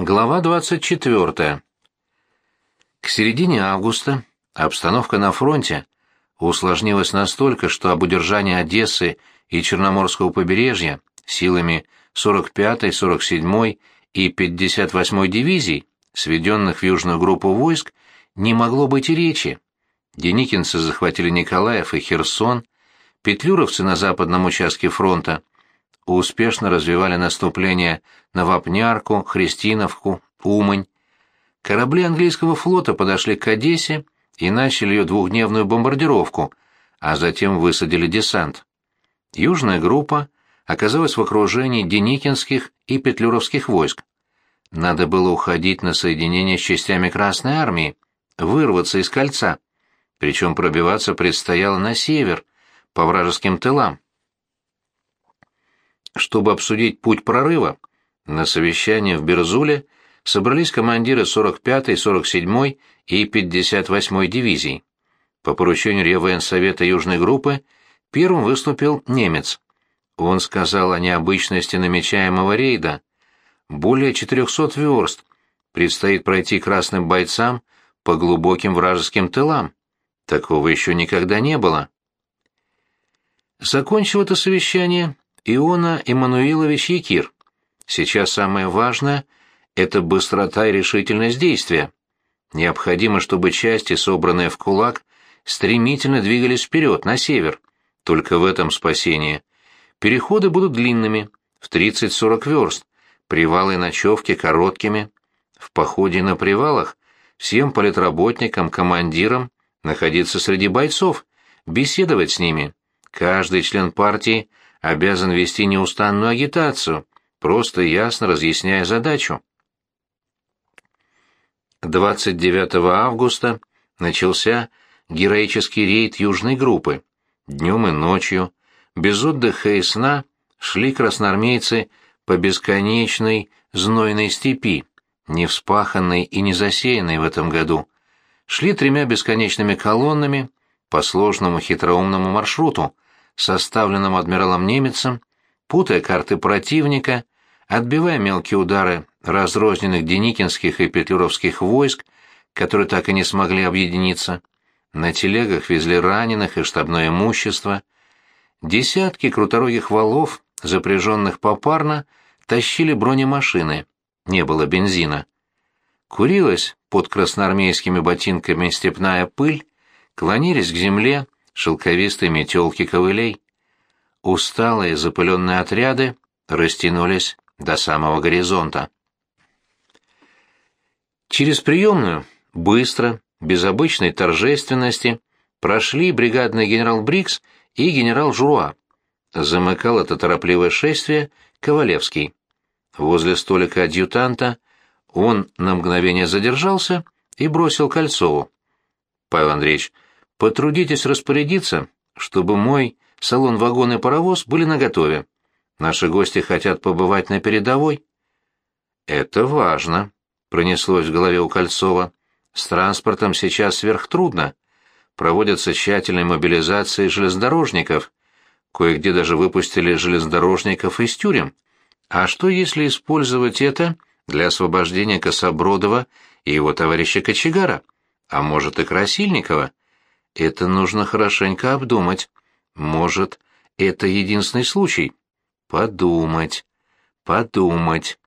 Глава 24. К середине августа обстановка на фронте усложнилась настолько, что об удержании Одессы и Черноморского побережья силами 45-й, 47-й и 58-й дивизий, сведенных в южную группу войск, не могло быть и речи. Деникинцы захватили Николаев и Херсон, петлюровцы на западном участке фронта успешно развивали наступление на Вапнярку, Христиновку, Умань. Корабли английского флота подошли к Одессе и начали ее двухдневную бомбардировку, а затем высадили десант. Южная группа оказалась в окружении Деникинских и Петлюровских войск. Надо было уходить на соединение с частями Красной Армии, вырваться из кольца, причем пробиваться предстояло на север, по вражеским тылам. Чтобы обсудить путь прорыва, на совещание в Берзуле собрались командиры 45-й, 47-й и 58-й дивизий. По поручению Реввоенсовета Южной группы первым выступил немец. Он сказал о необычности намечаемого рейда. Более 400 верст предстоит пройти красным бойцам по глубоким вражеским тылам. Такого еще никогда не было. Закончив это совещание, Иона Эммануилович Якир. Сейчас самое важное — это быстрота и решительность действия. Необходимо, чтобы части, собранные в кулак, стремительно двигались вперед, на север. Только в этом спасение. Переходы будут длинными, в 30-40 верст, привалы и ночевки короткими. В походе на привалах всем политработникам, командирам находиться среди бойцов, беседовать с ними. Каждый член партии обязан вести неустанную агитацию, просто и ясно разъясняя задачу. 29 августа начался героический рейд Южной группы. Днем и ночью, без отдыха и сна, шли красноармейцы по бесконечной знойной степи, не вспаханной и не засеянной в этом году. Шли тремя бесконечными колоннами по сложному хитроумному маршруту, составленном адмиралом Немецем, путая карты противника, отбивая мелкие удары разрозненных деникинских и петлюровских войск, которые так и не смогли объединиться. На телегах везли раненых и штабное имущество. Десятки круторогих валов, запряженных попарно, тащили бронемашины. Не было бензина. Курилась под красноармейскими ботинками степная пыль, клонились к земле шелковистые метелки ковылей. Усталые запыленные отряды растянулись до самого горизонта. Через приемную, быстро, без обычной торжественности, прошли бригадный генерал Брикс и генерал Журуа. Замыкал это торопливое шествие Ковалевский. Возле столика адъютанта он на мгновение задержался и бросил Кольцову. «Павел Андреевич, Потрудитесь распорядиться, чтобы мой салон-вагон и паровоз были наготове. Наши гости хотят побывать на передовой. Это важно, пронеслось в голове у Кольцова. С транспортом сейчас сверхтрудно. Проводятся тщательные мобилизации железнодорожников. Кое-где даже выпустили железнодорожников из тюрем. А что если использовать это для освобождения Кособродова и его товарища Кочегара? А может и Красильникова? Это нужно хорошенько обдумать. Может, это единственный случай? Подумать. Подумать.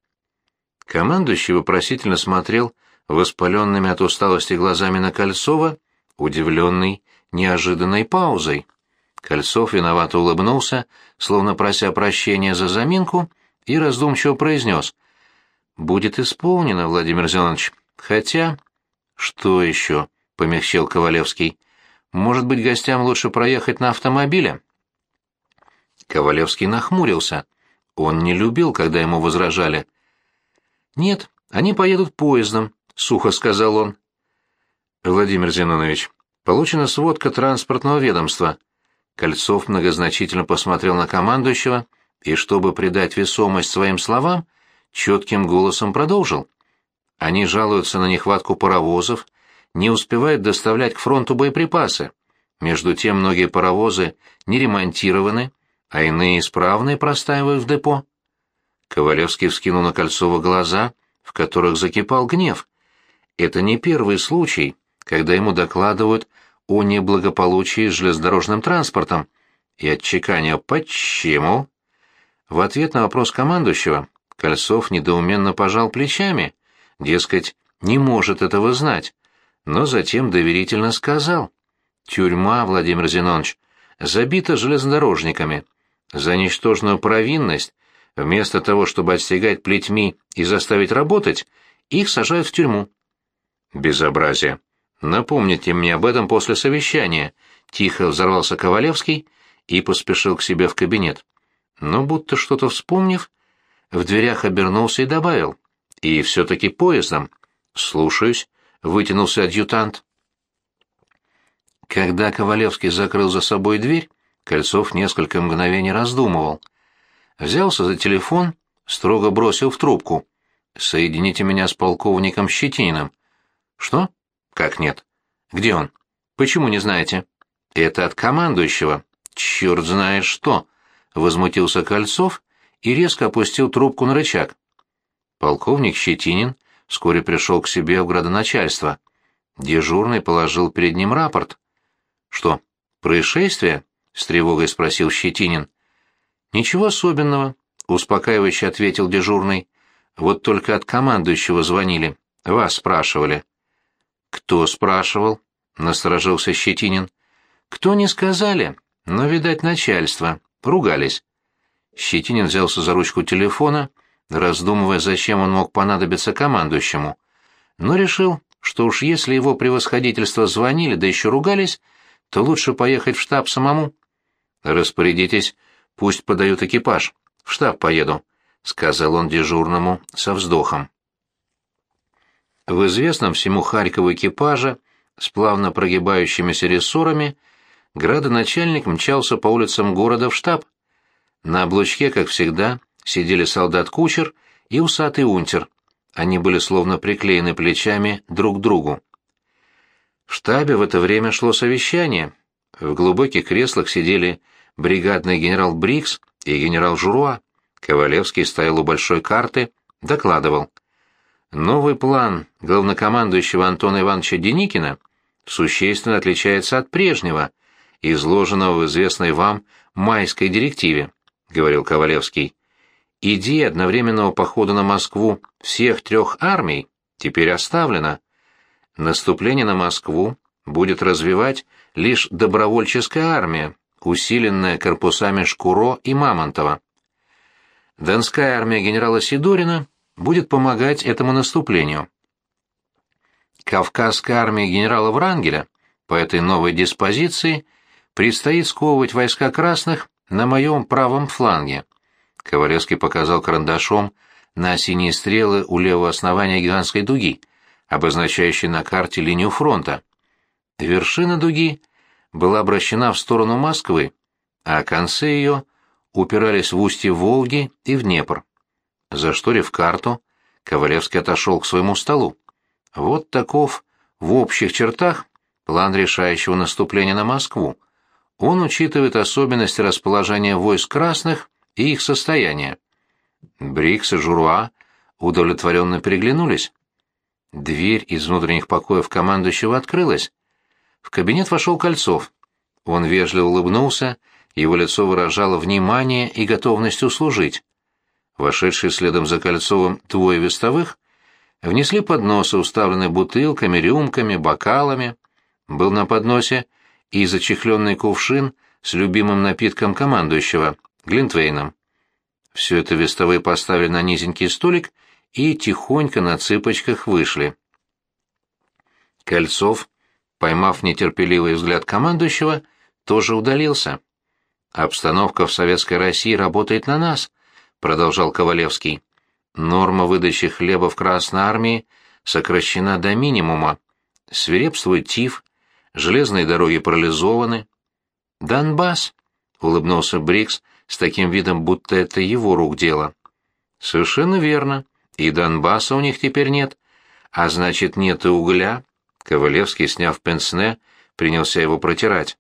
Командующий вопросительно смотрел воспаленными от усталости глазами на Кольцова, удивленный неожиданной паузой. Кольцов виновато улыбнулся, словно прося прощения за заминку, и раздумчиво произнес. «Будет исполнено, Владимир Зеленович. Хотя...» «Что еще?» — помягчил Ковалевский. Может быть, гостям лучше проехать на автомобиле?» Ковалевский нахмурился. Он не любил, когда ему возражали. «Нет, они поедут поездом», — сухо сказал он. «Владимир Зинонович, получена сводка транспортного ведомства». Кольцов многозначительно посмотрел на командующего и, чтобы придать весомость своим словам, четким голосом продолжил. «Они жалуются на нехватку паровозов, не успевают доставлять к фронту боеприпасы. Между тем многие паровозы не ремонтированы, а иные исправные простаивают в депо. Ковалевский вскинул на Кольцова глаза, в которых закипал гнев. Это не первый случай, когда ему докладывают о неблагополучии с железнодорожным транспортом, и отчеканил «почему?». В ответ на вопрос командующего Кольцов недоуменно пожал плечами, дескать, не может этого знать, но затем доверительно сказал «Тюрьма, Владимир Зинонович, забита железнодорожниками. За ничтожную провинность, вместо того, чтобы отстегать плетьми и заставить работать, их сажают в тюрьму». «Безобразие. Напомните мне об этом после совещания», — тихо взорвался Ковалевский и поспешил к себе в кабинет. Но будто что-то вспомнив, в дверях обернулся и добавил. «И все-таки поездом». «Слушаюсь», — вытянулся адъютант. Когда Ковалевский закрыл за собой дверь, Кольцов несколько мгновений раздумывал. Взялся за телефон, строго бросил в трубку. «Соедините меня с полковником Щетининым». «Что? Как нет? Где он? Почему не знаете?» «Это от командующего». «Черт знает что!» — возмутился Кольцов и резко опустил трубку на рычаг. Полковник Щетинин вскоре пришел к себе в градоначальство. Дежурный положил перед ним рапорт. «Что, происшествие?» — с тревогой спросил Щетинин. «Ничего особенного», — успокаивающе ответил дежурный. «Вот только от командующего звонили. Вас спрашивали». «Кто спрашивал?» — насторожился Щетинин. «Кто не сказали, но, видать, начальство. Ругались». Щетинин взялся за ручку телефона, раздумывая, зачем он мог понадобиться командующему. Но решил, что уж если его превосходительство звонили, да еще ругались, то лучше поехать в штаб самому. Распорядитесь, пусть подают экипаж. В штаб поеду, сказал он дежурному со вздохом. В известном всему Харькову экипаже с плавно прогибающимися рессорами градоначальник мчался по улицам города в штаб. На облучке, как всегда, сидели солдат-кучер и усатый унтер. Они были словно приклеены плечами друг к другу. В штабе в это время шло совещание. В глубоких креслах сидели бригадный генерал Брикс и генерал Журуа. Ковалевский стоял у большой карты, докладывал. Новый план главнокомандующего Антона Ивановича Деникина существенно отличается от прежнего, изложенного в известной вам майской директиве, говорил Ковалевский. Идея одновременного похода на Москву всех трех армий теперь оставлена. Наступление на Москву будет развивать лишь добровольческая армия, усиленная корпусами Шкуро и Мамонтова. Донская армия генерала Сидорина будет помогать этому наступлению. Кавказская армия генерала Врангеля по этой новой диспозиции предстоит сковывать войска красных на моем правом фланге. Ковалевский показал карандашом на синие стрелы у левого основания гигантской дуги – обозначающий на карте линию фронта. Вершина дуги была обращена в сторону Москвы, а концы ее упирались в устье Волги и в Днепр. Зашторив карту, Ковалевский отошел к своему столу. Вот таков, в общих чертах, план решающего наступления на Москву. Он учитывает особенности расположения войск красных и их состояние. Брикс и Журуа удовлетворенно переглянулись. Дверь из внутренних покоев командующего открылась. В кабинет вошел Кольцов. Он вежливо улыбнулся, его лицо выражало внимание и готовность услужить. Вошедшие следом за Кольцовым двое вестовых внесли подносы, уставленные бутылками, рюмками, бокалами. Был на подносе и зачехленный кувшин с любимым напитком командующего, Глинтвейном. Все это вестовые поставили на низенький столик и тихонько на цыпочках вышли. Кольцов, поймав нетерпеливый взгляд командующего, тоже удалился. «Обстановка в Советской России работает на нас», — продолжал Ковалевский. «Норма выдачи хлеба в Красной Армии сокращена до минимума. Свирепствует тиф, железные дороги парализованы». «Донбасс», — улыбнулся Брикс с таким видом, будто это его рук дело. «Совершенно верно. И Донбасса у них теперь нет. А значит, нет и угля. Ковалевский, сняв пенсне, принялся его протирать.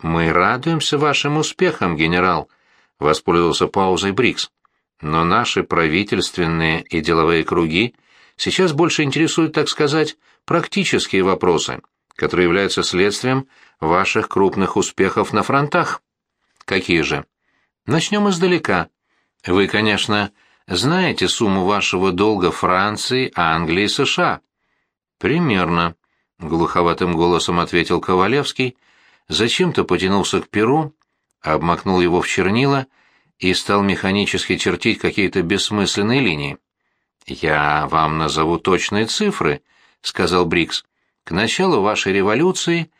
«Мы радуемся вашим успехам, генерал», — воспользовался паузой Брикс. «Но наши правительственные и деловые круги Сейчас больше интересуют, так сказать, практические вопросы, которые являются следствием ваших крупных успехов на фронтах. Какие же? Начнем издалека. Вы, конечно, знаете сумму вашего долга Франции, Англии и США. Примерно, глуховатым голосом ответил Ковалевский, зачем-то потянулся к перу, обмакнул его в чернила и стал механически чертить какие-то бессмысленные линии. «Я вам назову точные цифры», — сказал Брикс. «К началу вашей революции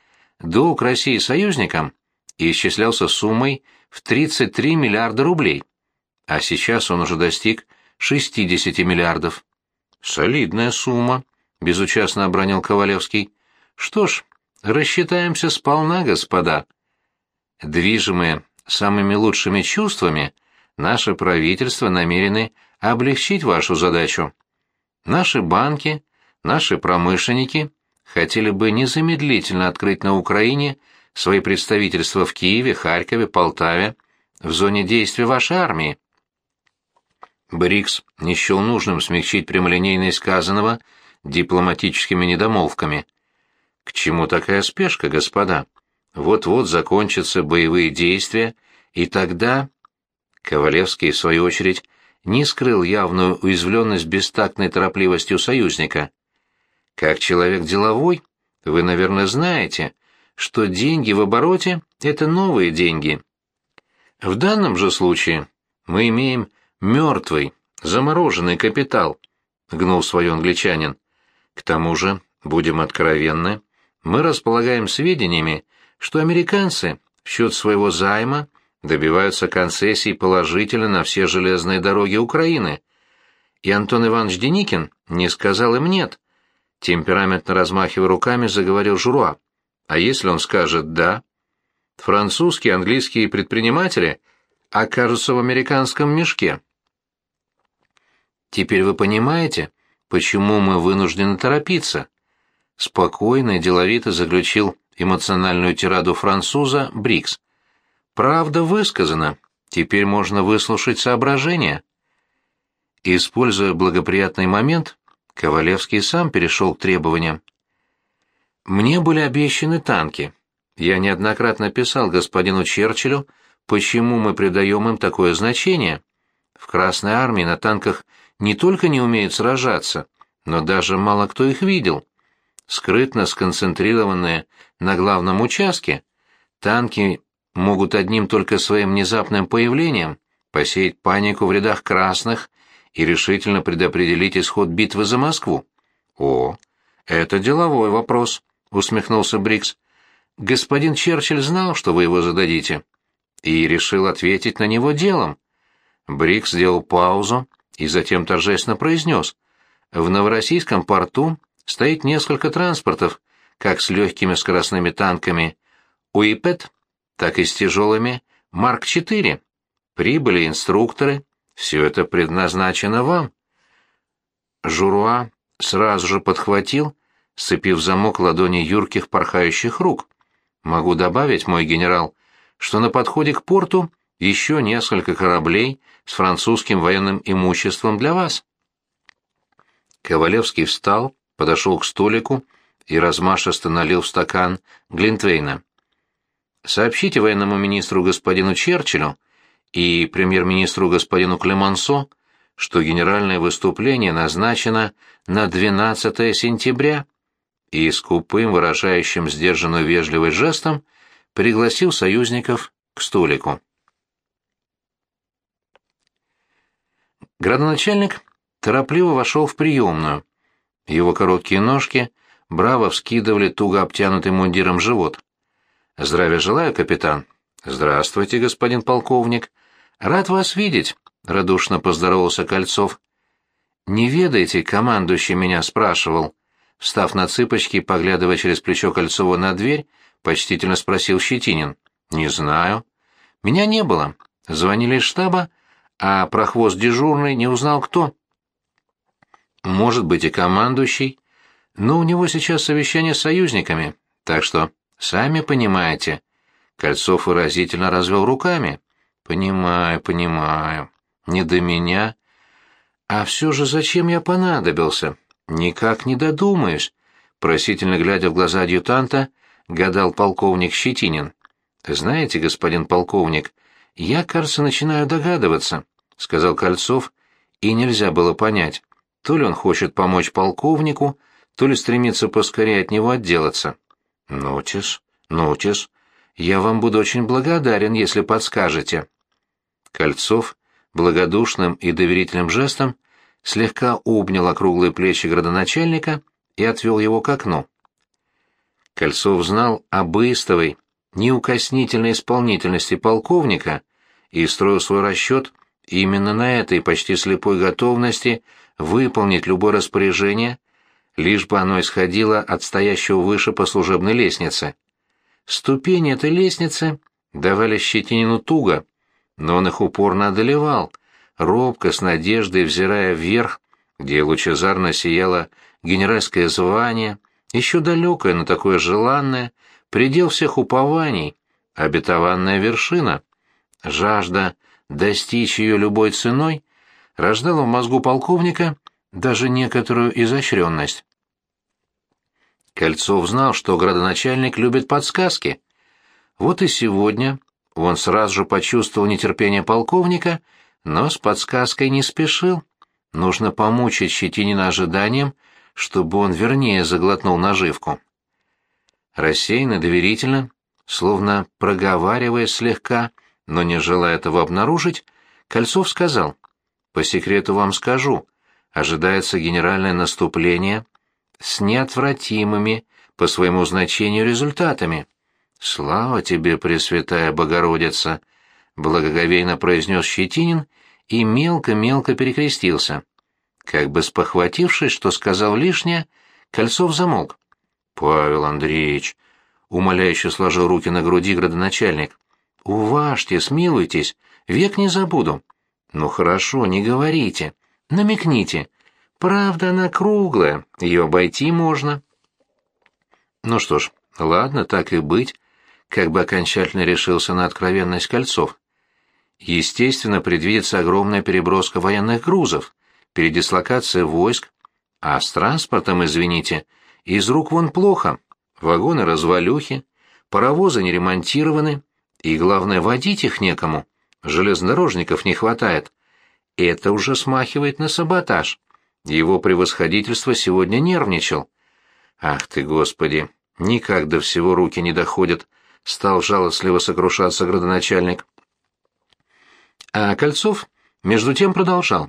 долг России союзникам исчислялся суммой в 33 миллиарда рублей, а сейчас он уже достиг 60 миллиардов». «Солидная сумма», — безучастно обронил Ковалевский. «Что ж, рассчитаемся сполна, господа». Движимые самыми лучшими чувствами, наше правительство намерены облегчить вашу задачу. Наши банки, наши промышленники хотели бы незамедлительно открыть на Украине свои представительства в Киеве, Харькове, Полтаве, в зоне действия вашей армии. Брикс не счел нужным смягчить прямолинейность сказанного дипломатическими недомолвками. К чему такая спешка, господа? Вот-вот закончатся боевые действия, и тогда... Ковалевский, в свою очередь, не скрыл явную уязвленность бестактной торопливостью союзника. Как человек деловой, вы, наверное, знаете, что деньги в обороте — это новые деньги. В данном же случае мы имеем мертвый, замороженный капитал, — гнул свой англичанин. К тому же, будем откровенны, мы располагаем сведениями, что американцы в счет своего займа добиваются концессий положительно на все железные дороги Украины. И Антон Иванович Деникин не сказал им «нет». Темпераментно размахивая руками, заговорил Журуа. А если он скажет «да»? Французские, английские предприниматели окажутся в американском мешке. Теперь вы понимаете, почему мы вынуждены торопиться? Спокойно и деловито заключил эмоциональную тираду француза Брикс. Правда высказана, теперь можно выслушать соображения. Используя благоприятный момент, Ковалевский сам перешел к требованиям. Мне были обещаны танки. Я неоднократно писал господину Черчиллю, почему мы придаем им такое значение. В Красной армии на танках не только не умеют сражаться, но даже мало кто их видел скрытно сконцентрированные на главном участке, танки могут одним только своим внезапным появлением посеять панику в рядах красных и решительно предопределить исход битвы за Москву. «О, это деловой вопрос», — усмехнулся Брикс. «Господин Черчилль знал, что вы его зададите, и решил ответить на него делом». Брикс сделал паузу и затем торжественно произнес. «В Новороссийском порту стоит несколько транспортов, как с легкими скоростными танками УИПЭТ, так и с тяжелыми Марк-4. Прибыли инструкторы, все это предназначено вам. Журуа сразу же подхватил, сцепив замок ладони юрких порхающих рук. Могу добавить, мой генерал, что на подходе к порту еще несколько кораблей с французским военным имуществом для вас. Ковалевский встал, подошел к столику и размашисто налил в стакан Глинтвейна. «Сообщите военному министру господину Черчиллю и премьер-министру господину Клемансо, что генеральное выступление назначено на 12 сентября» и скупым, выражающим сдержанную вежливость жестом, пригласил союзников к столику. Градоначальник торопливо вошел в приемную, его короткие ножки браво вскидывали туго обтянутый мундиром живот. «Здравия желаю, капитан». «Здравствуйте, господин полковник. Рад вас видеть», — радушно поздоровался Кольцов. «Не ведаете, командующий меня спрашивал». Встав на цыпочки и поглядывая через плечо Кольцова на дверь, почтительно спросил Щетинин. «Не знаю». «Меня не было. Звонили из штаба, а прохвост дежурный не узнал, кто» может быть и командующий, но у него сейчас совещание с союзниками, так что, сами понимаете. Кольцов выразительно развел руками. Понимаю, понимаю. Не до меня. А все же зачем я понадобился? Никак не додумаюсь, просительно глядя в глаза адъютанта, гадал полковник Щетинин. Знаете, господин полковник, я, кажется, начинаю догадываться, сказал Кольцов, и нельзя было понять, то ли он хочет помочь полковнику, то ли стремится поскорее от него отделаться. Нотис, нотис, я вам буду очень благодарен, если подскажете. Кольцов благодушным и доверительным жестом слегка обнял округлые плечи градоначальника и отвел его к окну. Кольцов знал об истовой, неукоснительной исполнительности полковника и строил свой расчет именно на этой почти слепой готовности выполнить любое распоряжение, лишь бы оно исходило от стоящего выше по служебной лестнице. Ступени этой лестницы давали Щетинину туго, но он их упорно одолевал, робко, с надеждой взирая вверх, где лучезарно сияло генеральское звание, еще далекое, но такое желанное, предел всех упований, обетованная вершина. Жажда достичь ее любой ценой рождала в мозгу полковника даже некоторую изощренность. Кольцов знал, что градоначальник любит подсказки. Вот и сегодня он сразу же почувствовал нетерпение полковника, но с подсказкой не спешил. Нужно помучить Щетинина ожиданием, чтобы он вернее заглотнул наживку. Рассеянно, доверительно, словно проговаривая слегка, но не желая этого обнаружить, Кольцов сказал, «По секрету вам скажу, ожидается генеральное наступление с неотвратимыми по своему значению результатами. Слава тебе, Пресвятая Богородица!» Благоговейно произнес Щетинин и мелко-мелко перекрестился. Как бы спохватившись, что сказал лишнее, Кольцов замолк. «Павел Андреевич!» — умоляюще сложил руки на груди градоначальник. «Уважьте, смилуйтесь, век не забуду». «Ну хорошо, не говорите, намекните. Правда, она круглая, ее обойти можно». «Ну что ж, ладно, так и быть», — как бы окончательно решился на откровенность Кольцов. Естественно, предвидится огромная переброска военных грузов, передислокация войск, а с транспортом, извините, из рук вон плохо. Вагоны развалюхи, паровозы не ремонтированы, и, главное, водить их некому. Железнодорожников не хватает. Это уже смахивает на саботаж. Его превосходительство сегодня нервничал. Ах ты, Господи, никак до всего руки не доходят, стал жалостливо сокрушаться градоначальник. А Кольцов, между тем, продолжал.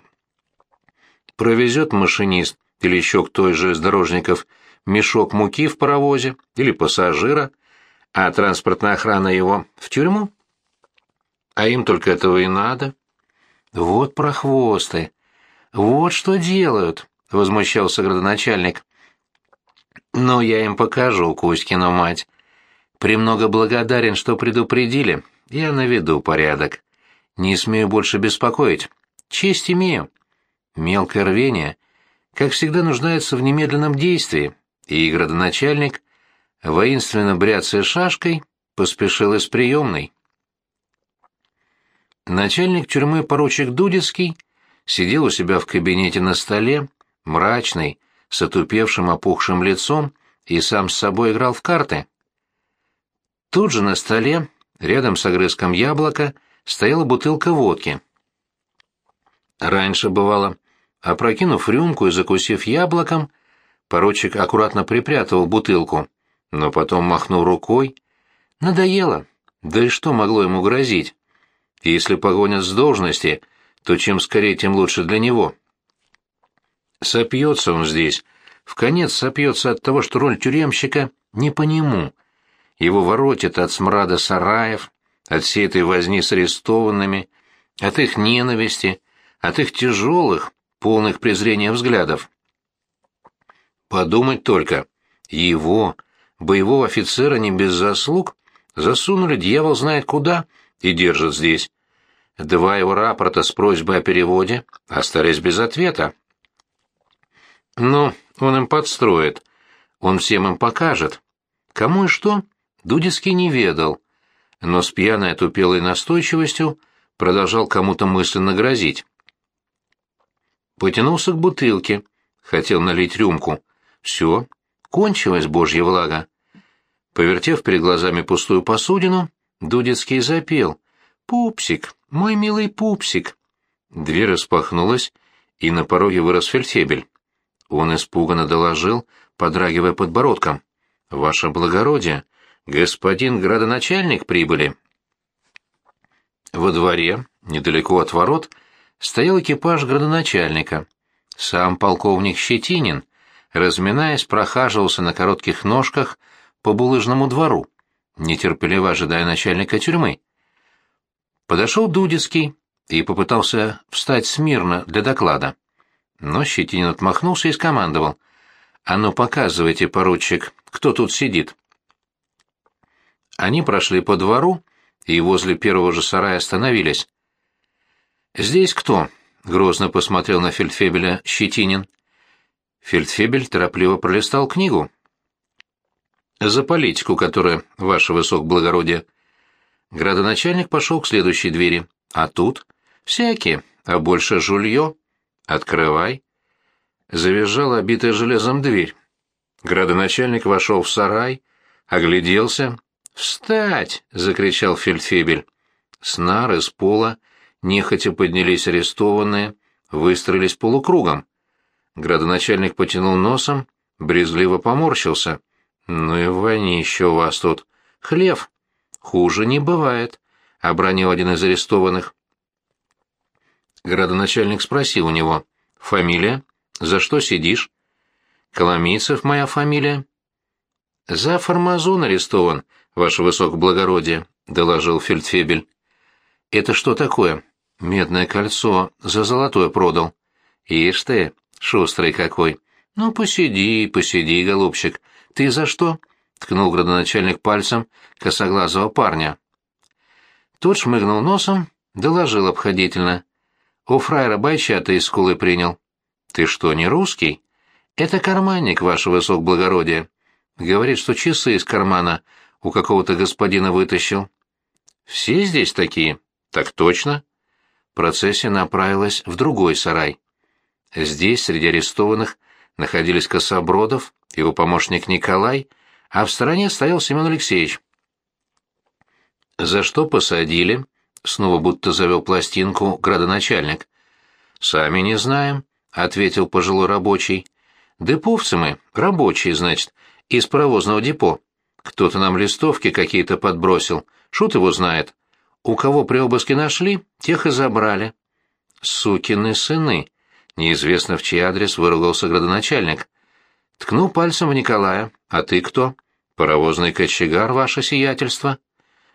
Провезет машинист или еще кто из дорожников мешок муки в паровозе или пассажира, а транспортная охрана его в тюрьму? А им только этого и надо. Вот прохвосты. Вот что делают, — возмущался градоначальник. Но я им покажу, Кузькину мать. Премного благодарен, что предупредили. Я наведу порядок. Не смею больше беспокоить. Честь имею. Мелкое рвение, как всегда, нуждается в немедленном действии, и градоначальник, воинственно бряцая шашкой, поспешил из приемной. Начальник тюрьмы поручик Дудецкий сидел у себя в кабинете на столе, мрачный, с отупевшим опухшим лицом, и сам с собой играл в карты. Тут же на столе, рядом с огрызком яблока, стояла бутылка водки. Раньше бывало, опрокинув рюмку и закусив яблоком, поручик аккуратно припрятывал бутылку, но потом махнул рукой. Надоело. Да и что могло ему грозить? Если погонят с должности, то чем скорее, тем лучше для него. Сопьется он здесь, в конец сопьется от того, что роль тюремщика не по нему. Его воротит от смрада сараев, от всей этой возни с арестованными, от их ненависти, от их тяжелых, полных презрения взглядов. Подумать только, его, боевого офицера не без заслуг, засунули дьявол знает куда и держат здесь. Два его рапорта с просьбой о переводе остались без ответа. Но он им подстроит, он всем им покажет. Кому и что, Дудецкий не ведал, но с пьяной отупелой настойчивостью продолжал кому-то мысленно грозить. Потянулся к бутылке, хотел налить рюмку. Все, кончилась божья влага. Повертев перед глазами пустую посудину, Дудецкий запел. «Пупсик, мой милый пупсик!» Дверь распахнулась, и на пороге вырос фельдфебель. Он испуганно доложил, подрагивая подбородком. «Ваше благородие, господин градоначальник прибыли». Во дворе, недалеко от ворот, стоял экипаж градоначальника. Сам полковник Щетинин, разминаясь, прохаживался на коротких ножках по булыжному двору, нетерпеливо ожидая начальника тюрьмы. Подошел Дудецкий и попытался встать смирно для доклада. Но Щетинин отмахнулся и скомандовал. «А ну, показывайте, поручик, кто тут сидит». Они прошли по двору и возле первого же сарая остановились. «Здесь кто?» — грозно посмотрел на фельдфебеля Щетинин. Фельдфебель торопливо пролистал книгу. «За политику, которая, ваше высокоблагородие». Градоначальник пошел к следующей двери. «А тут?» «Всякие, а больше жулье». «Открывай». Завизжала обитая железом дверь. Градоначальник вошел в сарай, огляделся. «Встать!» — закричал фельдфебель. С нар из пола нехотя поднялись арестованные, выстроились полукругом. Градоначальник потянул носом, брезгливо поморщился. «Ну и вонище у вас тут. Хлев. Хуже не бывает», — обронил один из арестованных. Градоначальник спросил у него. «Фамилия? За что сидишь?» «Коломийцев моя фамилия». «За формазон арестован, ваше высокоблагородие», — доложил фельдфебель. «Это что такое?» «Медное кольцо за золотое продал». «Ишь ты, шустрый какой!» «Ну, посиди, посиди, голубчик. Ты за что?» — ткнул градоначальник пальцем косоглазого парня. Тот шмыгнул носом, доложил обходительно. У фраера байчата из скулы принял. Ты что, не русский? Это карманник, ваше высокоблагородие. Говорит, что часы из кармана у какого-то господина вытащил. Все здесь такие? Так точно. Процессия направилась в другой сарай. Здесь, среди арестованных, находились Кособродов, его помощник Николай, а в стороне стоял Семен Алексеевич. «За что посадили?» Снова будто завел пластинку градоначальник. «Сами не знаем», — ответил пожилой рабочий. «Деповцы мы, рабочие, значит, из паровозного депо. Кто-то нам листовки какие-то подбросил, шут его знает. У кого при обыске нашли, тех и забрали». «Сукины сыны!» — неизвестно в чей адрес выругался градоначальник. Ткнул пальцем в Николая. «А ты кто?» «Паровозный кочегар, ваше сиятельство».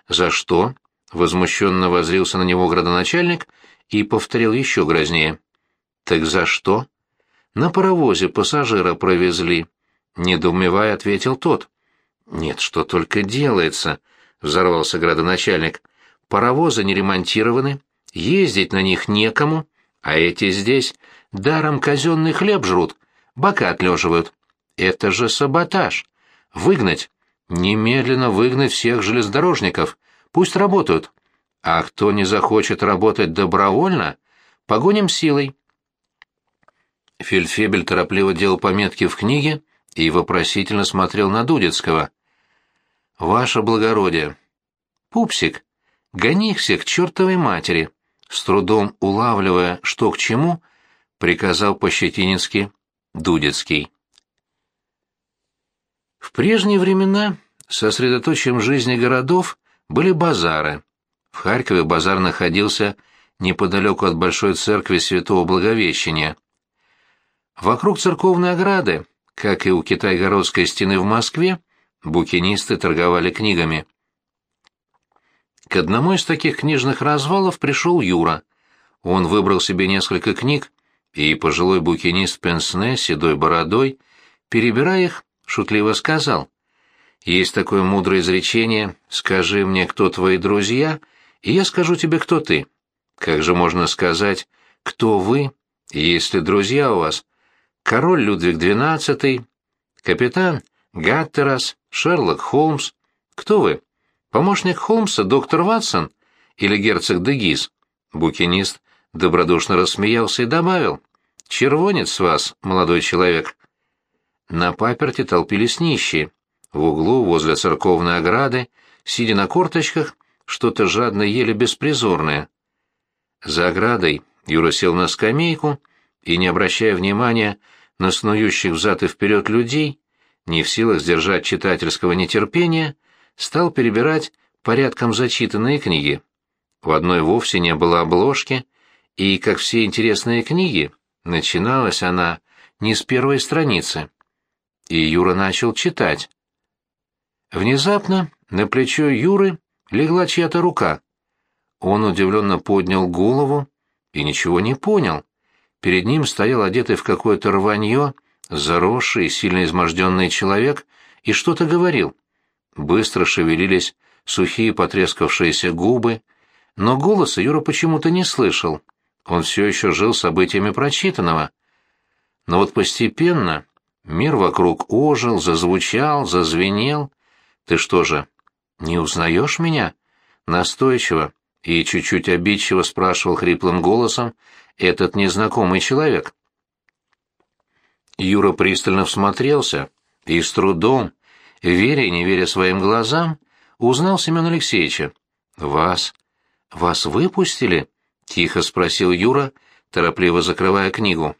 «За что?» Возмущенно возрился на него градоначальник и повторил еще грознее. «Так за что?» «На паровозе пассажира провезли», — недоумевая ответил тот. «Нет, что только делается», — взорвался градоначальник. «Паровозы не ремонтированы, ездить на них некому, а эти здесь даром казенный хлеб жрут, бока отлеживают. Это же саботаж. Выгнать, немедленно выгнать всех железнодорожников, Пусть работают. А кто не захочет работать добровольно, погоним силой. Фельдфебель торопливо делал пометки в книге и вопросительно смотрел на Дудецкого. «Ваше благородие!» «Пупсик, гони их всех к чертовой матери!» С трудом улавливая, что к чему, приказал по-щетинински Дудецкий. В прежние времена сосредоточием жизни городов были базары. В Харькове базар находился неподалеку от Большой церкви Святого Благовещения. Вокруг церковной ограды, как и у Китайгородской стены в Москве, букинисты торговали книгами. К одному из таких книжных развалов пришел Юра. Он выбрал себе несколько книг, и пожилой букинист Пенсне, седой бородой, перебирая их, шутливо сказал. Есть такое мудрое изречение «Скажи мне, кто твои друзья, и я скажу тебе, кто ты». Как же можно сказать «Кто вы, если друзья у вас?» Король Людвиг XII, капитан Гаттерас, Шерлок Холмс. Кто вы? Помощник Холмса доктор Ватсон или герцог Дегис? Букинист добродушно рассмеялся и добавил. Червонец вас, молодой человек. На паперте толпились нищие. В углу, возле церковной ограды, сидя на корточках, что-то жадно ели беспризорное. За оградой Юра сел на скамейку и, не обращая внимания на снующих взад и вперед людей, не в силах сдержать читательского нетерпения, стал перебирать порядком зачитанные книги. В одной вовсе не было обложки, и, как все интересные книги, начиналась она не с первой страницы. И Юра начал читать. Внезапно на плечо Юры легла чья-то рука. Он удивленно поднял голову и ничего не понял. Перед ним стоял одетый в какое-то рванье, заросший, сильно изможденный человек и что-то говорил. Быстро шевелились сухие потрескавшиеся губы, но голоса Юра почему-то не слышал. Он все еще жил событиями прочитанного. Но вот постепенно мир вокруг ожил, зазвучал, зазвенел. «Ты что же, не узнаешь меня?» Настойчиво и чуть-чуть обидчиво спрашивал хриплым голосом этот незнакомый человек. Юра пристально всмотрелся и с трудом, веря и не веря своим глазам, узнал Семена Алексеевича. «Вас? Вас выпустили?» — тихо спросил Юра, торопливо закрывая книгу.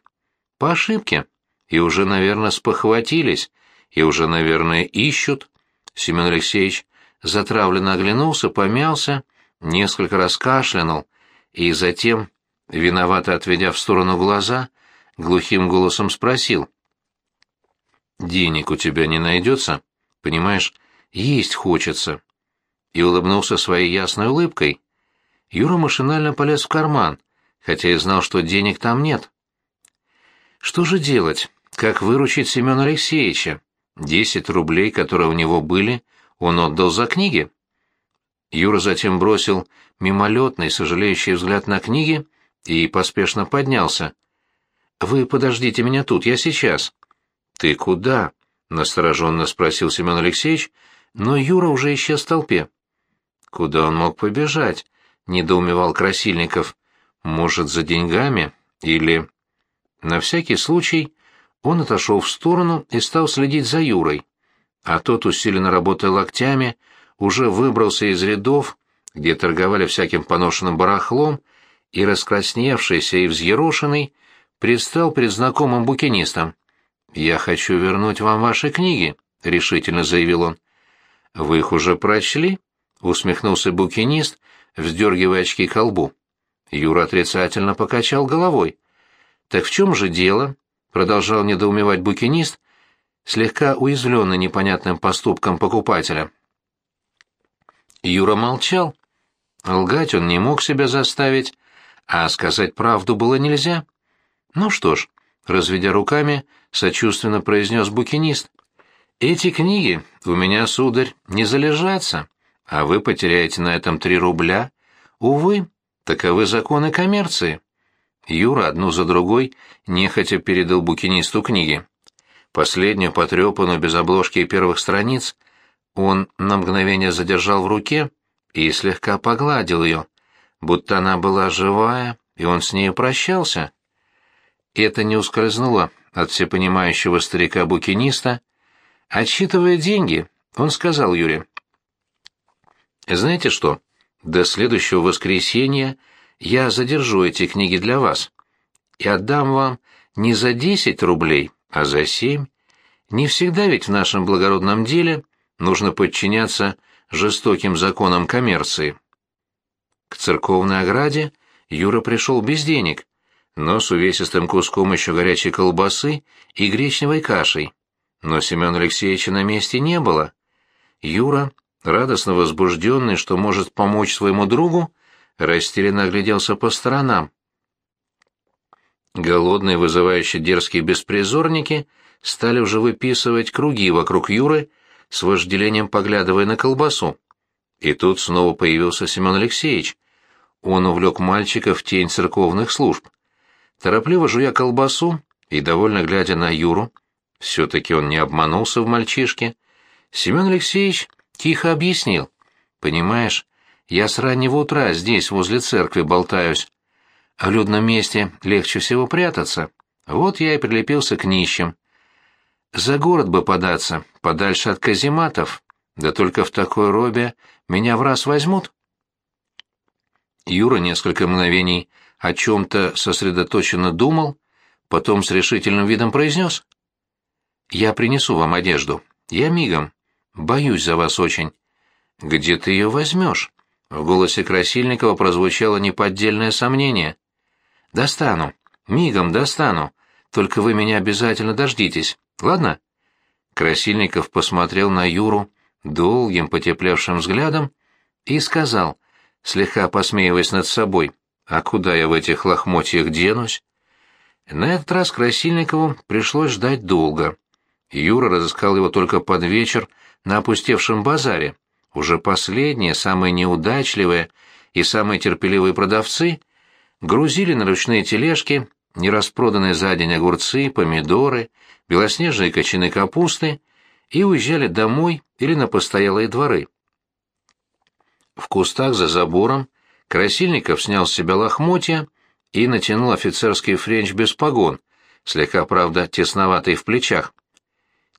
«По ошибке. И уже, наверное, спохватились, и уже, наверное, ищут». Семен Алексеевич затравленно оглянулся, помялся, несколько раз кашлянул, и затем, виновато отведя в сторону глаза, глухим голосом спросил. «Денег у тебя не найдется? Понимаешь, есть хочется». И улыбнулся своей ясной улыбкой. Юра машинально полез в карман, хотя и знал, что денег там нет. Что же делать? Как выручить Семена Алексеевича? Десять рублей, которые у него были, он отдал за книги. Юра затем бросил мимолетный, сожалеющий взгляд на книги и поспешно поднялся. «Вы подождите меня тут, я сейчас». «Ты куда?» — настороженно спросил Семен Алексеевич, но Юра уже исчез в толпе. Куда он мог побежать? — недоумевал Красильников. «Может, за деньгами? Или...» На всякий случай он отошел в сторону и стал следить за Юрой. А тот, усиленно работая локтями, уже выбрался из рядов, где торговали всяким поношенным барахлом, и, раскрасневшийся и взъерошенный, предстал перед знакомым букинистом. «Я хочу вернуть вам ваши книги», — решительно заявил он. «Вы их уже прочли?» — усмехнулся букинист, вздергивая очки к лбу. Юра отрицательно покачал головой. «Так в чем же дело?» — продолжал недоумевать букинист, слегка уязвленный непонятным поступком покупателя. Юра молчал. Лгать он не мог себя заставить, а сказать правду было нельзя. «Ну что ж», — разведя руками, сочувственно произнес букинист, «эти книги у меня, сударь, не залежатся а вы потеряете на этом три рубля. Увы, таковы законы коммерции. Юра одну за другой нехотя передал букинисту книги. Последнюю, потрепанную, без обложки и первых страниц, он на мгновение задержал в руке и слегка погладил ее, будто она была живая, и он с нею прощался. Это не ускользнуло от всепонимающего старика-букиниста. Отсчитывая деньги, он сказал Юре, знаете что? До следующего воскресенья я задержу эти книги для вас и отдам вам не за десять рублей, а за семь. Не всегда ведь в нашем благородном деле нужно подчиняться жестоким законам коммерции. К церковной ограде Юра пришел без денег, но с увесистым куском еще горячей колбасы и гречневой кашей. Но Семен Алексеевича на месте не было. Юра радостно возбужденный, что может помочь своему другу, растерянно огляделся по сторонам. Голодные, вызывающие дерзкие беспризорники стали уже выписывать круги вокруг Юры, с вожделением поглядывая на колбасу. И тут снова появился Семен Алексеевич. Он увлек мальчика в тень церковных служб. Торопливо жуя колбасу и довольно глядя на Юру, все-таки он не обманулся в мальчишке, Семен Алексеевич Тихо объяснил. «Понимаешь, я с раннего утра здесь, возле церкви, болтаюсь. В людном месте легче всего прятаться. Вот я и прилепился к нищим. За город бы податься, подальше от казематов. Да только в такой робе меня в раз возьмут. Юра несколько мгновений о чем-то сосредоточенно думал, потом с решительным видом произнес. «Я принесу вам одежду. Я мигом. Боюсь за вас очень». «Где ты ее возьмешь?» В голосе Красильникова прозвучало неподдельное сомнение. «Достану. Мигом достану. Только вы меня обязательно дождитесь. Ладно?» Красильников посмотрел на Юру долгим потеплевшим взглядом и сказал, слегка посмеиваясь над собой, «А куда я в этих лохмотьях денусь?» На этот раз Красильникову пришлось ждать долго. Юра разыскал его только под вечер на опустевшем базаре. Уже последние, самые неудачливые и самые терпеливые продавцы грузили на ручные тележки нераспроданные за день огурцы, помидоры, белоснежные кочаны капусты и уезжали домой или на постоялые дворы. В кустах за забором Красильников снял с себя лохмотья и натянул офицерский френч без погон, слегка, правда, тесноватый в плечах.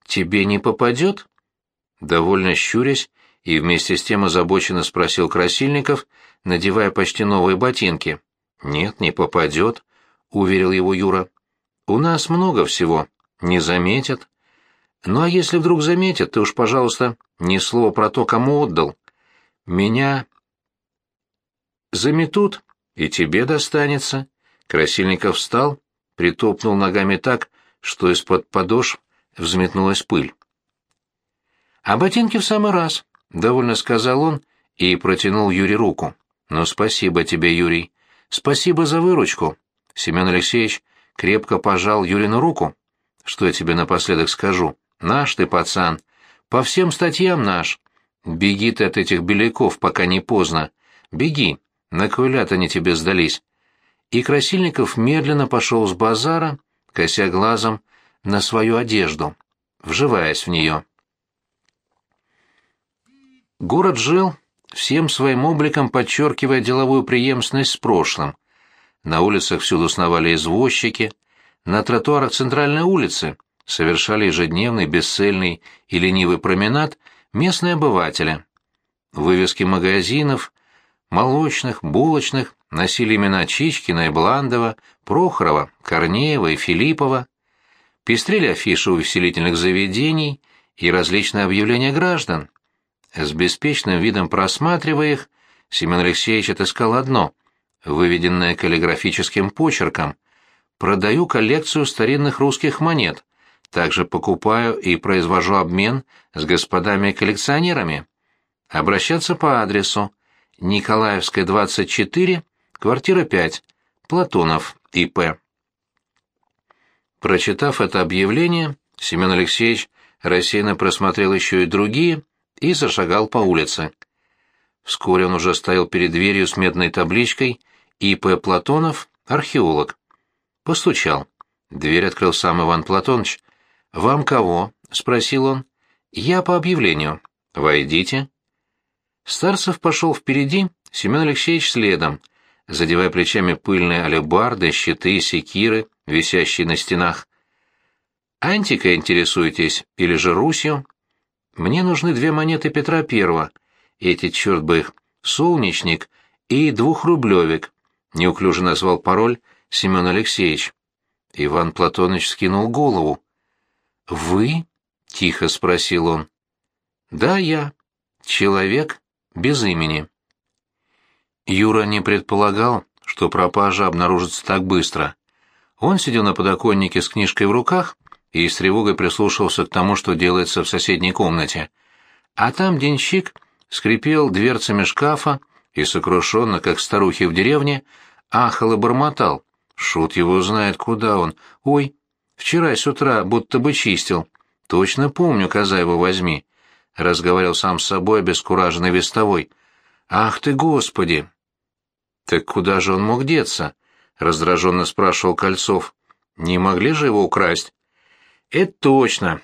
«Тебе не попадет?» Довольно щурясь и вместе с тем озабоченно спросил Красильников, надевая почти новые ботинки. «Нет, не попадет», — уверил его Юра. «У нас много всего. Не заметят». «Ну а если вдруг заметят, ты уж, пожалуйста, ни слова про то, кому отдал. Меня заметут, и тебе достанется». Красильников встал, притопнул ногами так, что из-под подошв взметнулась пыль. «А ботинки в самый раз», — довольно сказал он и протянул Юре руку. «Ну, спасибо тебе, Юрий. Спасибо за выручку». Семен Алексеевич крепко пожал Юрину руку. «Что я тебе напоследок скажу? Наш ты, пацан. По всем статьям наш. Беги ты от этих беляков, пока не поздно. Беги. На кой они тебе сдались?» И Красильников медленно пошел с базара, кося глазом на свою одежду, вживаясь в нее. Город жил, всем своим обликом подчеркивая деловую преемственность с прошлым. На улицах всюду сновали извозчики, на тротуарах центральной улицы совершали ежедневный бесцельный и ленивый променад местные обыватели. Вывески магазинов, молочных, булочных носили имена Чичкина и Бландова, Прохорова, Корнеева и Филиппова. Пестрели афиши увеселительных заведений и различные объявления граждан. С беспечным видом просматривая их, Семен Алексеевич отыскал одно, выведенное каллиграфическим почерком. «Продаю коллекцию старинных русских монет. Также покупаю и произвожу обмен с господами-коллекционерами. Обращаться по адресу Николаевская, 24, квартира 5, Платонов, И.П. Прочитав это объявление, Семен Алексеевич рассеянно просмотрел еще и другие – и зашагал по улице. Вскоре он уже стоял перед дверью с медной табличкой «И.П. Платонов, археолог». Постучал. Дверь открыл сам Иван Платоныч. «Вам кого?» — спросил он. «Я по объявлению. Войдите». Старцев пошел впереди, Семен Алексеевич следом, задевая плечами пыльные алебарды, щиты, секиры, висящие на стенах. «Антика интересуетесь или же Русью?» Мне нужны две монеты Петра Первого. Эти, черт бы их, солнечник и двухрублевик, неуклюже назвал пароль Семен Алексеевич. Иван Платоныч скинул голову. «Вы?» — тихо спросил он. «Да, я. Человек без имени». Юра не предполагал, что пропажа обнаружится так быстро. Он сидел на подоконнике с книжкой в руках и с тревогой прислушивался к тому, что делается в соседней комнате. А там денщик скрипел дверцами шкафа и сокрушенно, как старухи в деревне, ахал и бормотал. Шут его знает, куда он. Ой, вчера с утра будто бы чистил. Точно помню, коза его возьми. Разговаривал сам с собой обескураженный вестовой. Ах ты, Господи! Так куда же он мог деться? Раздраженно спрашивал Кольцов. Не могли же его украсть? Это точно.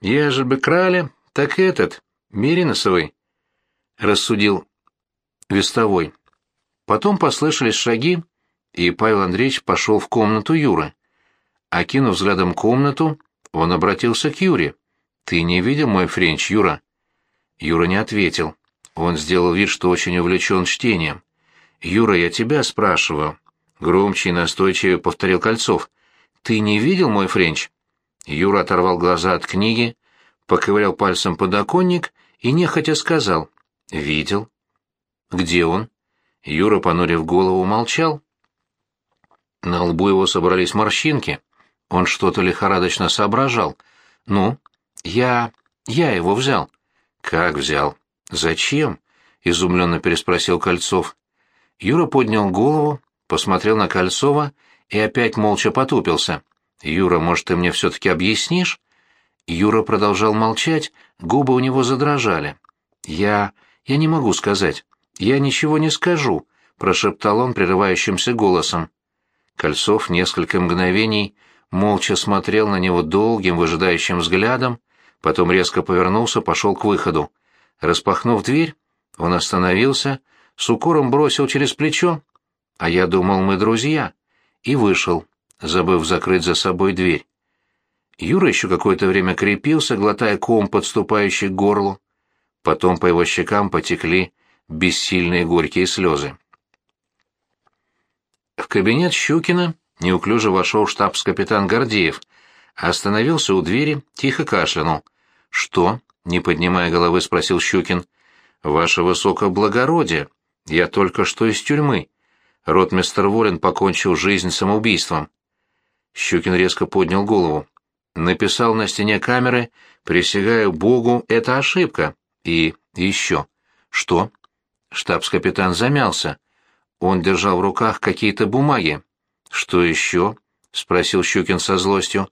Ежели бы крали, так этот, Мириносовый, рассудил вестовой. Потом послышались шаги, и Павел Андреевич пошел в комнату Юры. Окинув взглядом комнату, он обратился к Юре. «Ты не видел мой френч, Юра?» Юра не ответил. Он сделал вид, что очень увлечен чтением. «Юра, я тебя спрашиваю». Громче и настойчивее повторил Кольцов. «Ты не видел мой френч?» Юра оторвал глаза от книги, поковырял пальцем подоконник и нехотя сказал. «Видел». «Где он?» Юра, понурив голову, молчал. На лбу его собрались морщинки. Он что-то лихорадочно соображал. «Ну, я... я его взял». «Как взял? Зачем?» — изумленно переспросил Кольцов. Юра поднял голову, посмотрел на Кольцова и опять молча потупился. «Юра, может, ты мне все-таки объяснишь?» Юра продолжал молчать, губы у него задрожали. «Я... я не могу сказать. Я ничего не скажу», — прошептал он прерывающимся голосом. Кольцов несколько мгновений молча смотрел на него долгим выжидающим взглядом, потом резко повернулся, пошел к выходу. Распахнув дверь, он остановился, с укором бросил через плечо. «А я думал, мы друзья», и вышел, забыв закрыть за собой дверь. Юра еще какое-то время крепился, глотая ком, подступающий к горлу. Потом по его щекам потекли бессильные горькие слезы. В кабинет Щукина неуклюже вошел штабс-капитан Гордеев, остановился у двери, тихо кашлянул. «Что?» — не поднимая головы, спросил Щукин. «Ваше высокоблагородие, я только что из тюрьмы. Ротмистер Волин покончил жизнь самоубийством». Щукин резко поднял голову. Написал на стене камеры «Присягаю Богу, это ошибка». И еще. «Что?» Штабс-капитан замялся. Он держал в руках какие-то бумаги. «Что еще?» — спросил Щукин со злостью.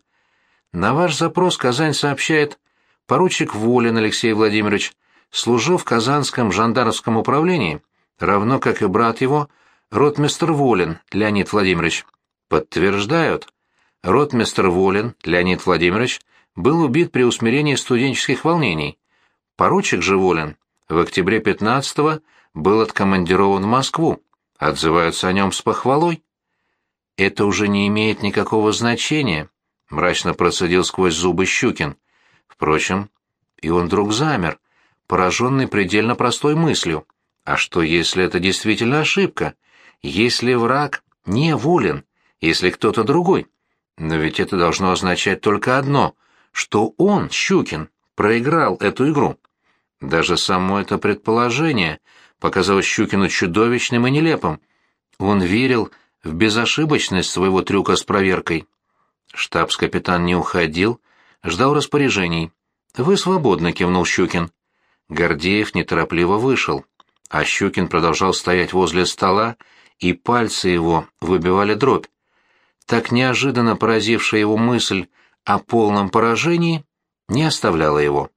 «На ваш запрос Казань сообщает, поручик Волин Алексей Владимирович служил в Казанском жандармском управлении, равно как и брат его, ротмистр Волин Леонид Владимирович. Подтверждают. Ротмистр Волин Леонид Владимирович был убит при усмирении студенческих волнений. Поручик же Волин в октябре 15-го был откомандирован в Москву отзываются о нем с похвалой. Это уже не имеет никакого значения, мрачно процедил сквозь зубы Щукин. Впрочем, и он вдруг замер, пораженный предельно простой мыслью. А что, если это действительно ошибка? Если враг не волен, если кто-то другой? Но ведь это должно означать только одно, что он, Щукин, проиграл эту игру. Даже само это предположение показалось Щукину чудовищным и нелепым. Он верил в безошибочность своего трюка с проверкой. Штабс-капитан не уходил, ждал распоряжений. «Вы свободно», — кивнул Щукин. Гордеев неторопливо вышел, а Щукин продолжал стоять возле стола, и пальцы его выбивали дробь. Так неожиданно поразившая его мысль о полном поражении не оставляла его.